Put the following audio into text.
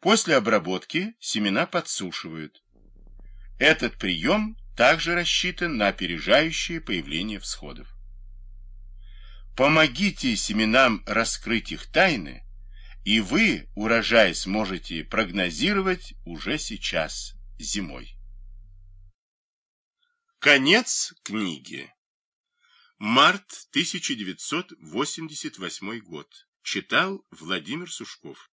После обработки семена подсушивают. Этот прием также рассчитан на опережающее появление всходов. Помогите семенам раскрыть их тайны, и вы урожай сможете прогнозировать уже сейчас, зимой. Конец книги. Март 1988 год. Читал Владимир Сушков.